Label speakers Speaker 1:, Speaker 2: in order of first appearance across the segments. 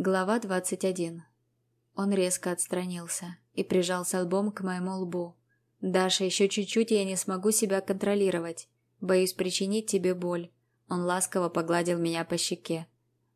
Speaker 1: Глава 21. Он резко отстранился и прижался лбом к моему лбу. «Даша, еще чуть-чуть, я не смогу себя контролировать. Боюсь причинить тебе боль». Он ласково погладил меня по щеке.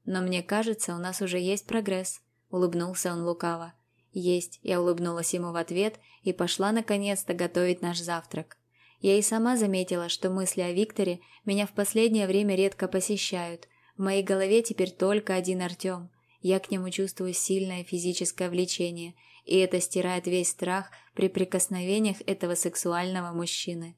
Speaker 1: «Но мне кажется, у нас уже есть прогресс», — улыбнулся он лукаво. «Есть», — я улыбнулась ему в ответ и пошла наконец-то готовить наш завтрак. Я и сама заметила, что мысли о Викторе меня в последнее время редко посещают. В моей голове теперь только один Артем — я к нему чувствую сильное физическое влечение, и это стирает весь страх при прикосновениях этого сексуального мужчины.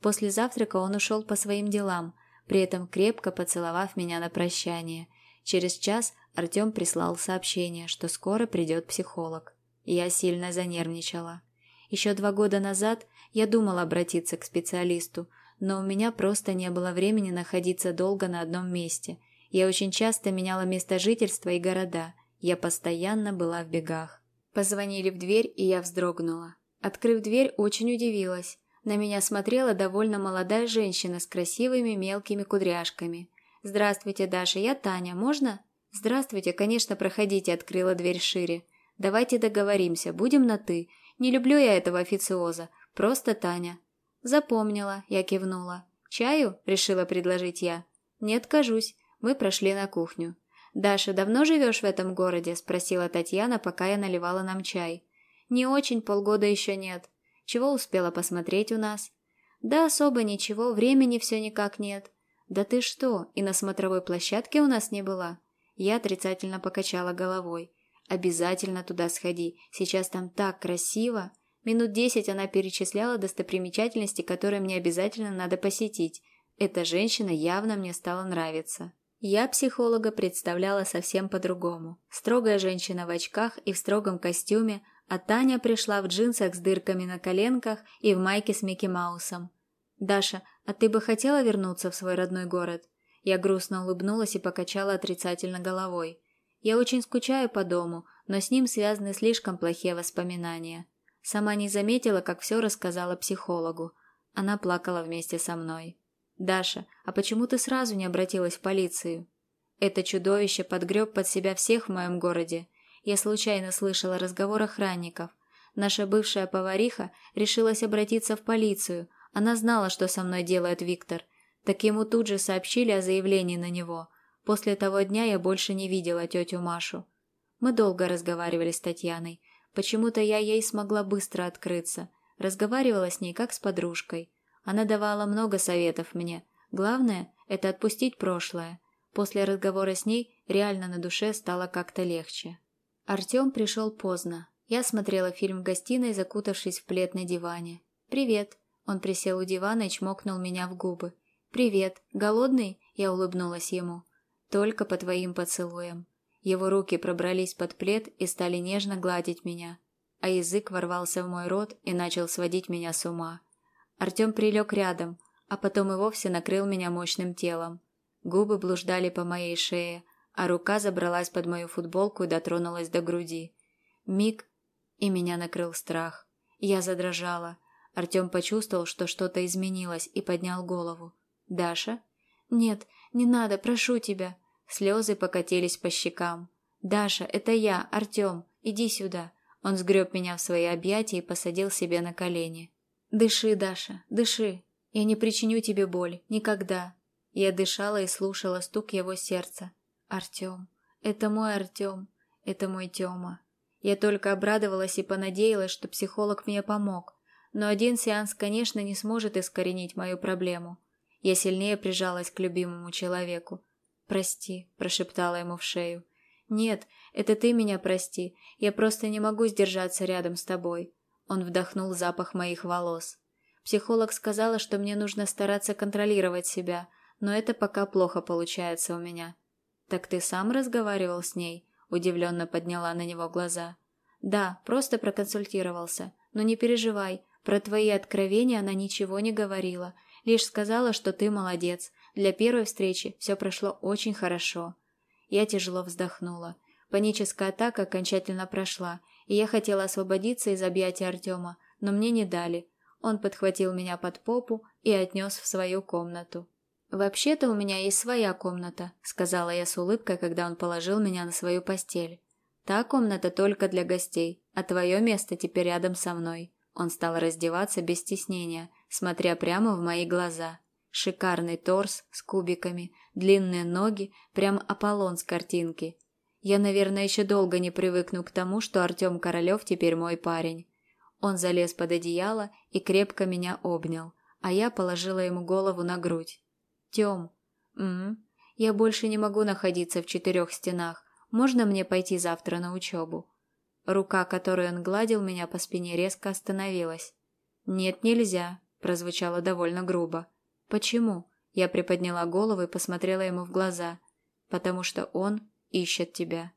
Speaker 1: После завтрака он ушел по своим делам, при этом крепко поцеловав меня на прощание. Через час Артем прислал сообщение, что скоро придет психолог. Я сильно занервничала. Еще два года назад я думала обратиться к специалисту, но у меня просто не было времени находиться долго на одном месте – я очень часто меняла место жительства и города. Я постоянно была в бегах. Позвонили в дверь, и я вздрогнула. Открыв дверь, очень удивилась. На меня смотрела довольно молодая женщина с красивыми мелкими кудряшками. «Здравствуйте, Даша, я Таня, можно?» «Здравствуйте, конечно, проходите», — открыла дверь шире. «Давайте договоримся, будем на «ты». Не люблю я этого официоза, просто Таня». «Запомнила», — я кивнула. «Чаю?» — решила предложить я. «Не откажусь. Мы прошли на кухню. «Даша, давно живешь в этом городе?» – спросила Татьяна, пока я наливала нам чай. «Не очень, полгода еще нет. Чего успела посмотреть у нас?» «Да особо ничего, времени все никак нет». «Да ты что, и на смотровой площадке у нас не была?» Я отрицательно покачала головой. «Обязательно туда сходи, сейчас там так красиво!» Минут десять она перечисляла достопримечательности, которые мне обязательно надо посетить. Эта женщина явно мне стала нравиться. Я психолога представляла совсем по-другому. Строгая женщина в очках и в строгом костюме, а Таня пришла в джинсах с дырками на коленках и в майке с Микки Маусом. «Даша, а ты бы хотела вернуться в свой родной город?» Я грустно улыбнулась и покачала отрицательно головой. Я очень скучаю по дому, но с ним связаны слишком плохие воспоминания. Сама не заметила, как все рассказала психологу. Она плакала вместе со мной. «Даша, а почему ты сразу не обратилась в полицию?» Это чудовище подгреб под себя всех в моем городе. Я случайно слышала разговор охранников. Наша бывшая повариха решилась обратиться в полицию. Она знала, что со мной делает Виктор. Так ему тут же сообщили о заявлении на него. После того дня я больше не видела тетю Машу. Мы долго разговаривали с Татьяной. Почему-то я ей смогла быстро открыться. Разговаривала с ней как с подружкой. Она давала много советов мне. Главное – это отпустить прошлое. После разговора с ней реально на душе стало как-то легче. Артем пришел поздно. Я смотрела фильм в гостиной, закутавшись в плед на диване. «Привет». Он присел у дивана и чмокнул меня в губы. «Привет. Голодный?» Я улыбнулась ему. «Только по твоим поцелуям». Его руки пробрались под плед и стали нежно гладить меня, а язык ворвался в мой рот и начал сводить меня с ума. Артем прилег рядом, а потом и вовсе накрыл меня мощным телом. Губы блуждали по моей шее, а рука забралась под мою футболку и дотронулась до груди. Миг, и меня накрыл страх. Я задрожала. Артем почувствовал, что что-то изменилось, и поднял голову. «Даша?» «Нет, не надо, прошу тебя». Слезы покатились по щекам. «Даша, это я, Артем, иди сюда». Он сгреб меня в свои объятия и посадил себе на колени. «Дыши, Даша, дыши. Я не причиню тебе боль. Никогда». Я дышала и слушала стук его сердца. «Артем. Это мой Артем. Это мой Тёма». Я только обрадовалась и понадеялась, что психолог мне помог. Но один сеанс, конечно, не сможет искоренить мою проблему. Я сильнее прижалась к любимому человеку. «Прости», – прошептала ему в шею. «Нет, это ты меня прости. Я просто не могу сдержаться рядом с тобой. Он вдохнул запах моих волос. Психолог сказала, что мне нужно стараться контролировать себя, но это пока плохо получается у меня. «Так ты сам разговаривал с ней?» Удивленно подняла на него глаза. «Да, просто проконсультировался. Но не переживай, про твои откровения она ничего не говорила. Лишь сказала, что ты молодец. Для первой встречи все прошло очень хорошо». Я тяжело вздохнула. Паническая атака окончательно прошла, я хотела освободиться из объятий Артема, но мне не дали. Он подхватил меня под попу и отнес в свою комнату. «Вообще-то у меня есть своя комната», — сказала я с улыбкой, когда он положил меня на свою постель. «Та комната только для гостей, а твое место теперь рядом со мной». Он стал раздеваться без стеснения, смотря прямо в мои глаза. Шикарный торс с кубиками, длинные ноги, прям Аполлон с картинки. Я, наверное, еще долго не привыкну к тому, что Артем Королев теперь мой парень. Он залез под одеяло и крепко меня обнял, а я положила ему голову на грудь. Тём, угу, я больше не могу находиться в четырех стенах. Можно мне пойти завтра на учебу?» Рука, которой он гладил меня по спине, резко остановилась. «Нет, нельзя», – прозвучало довольно грубо. «Почему?» – я приподняла голову и посмотрела ему в глаза. «Потому что он ищет тебя».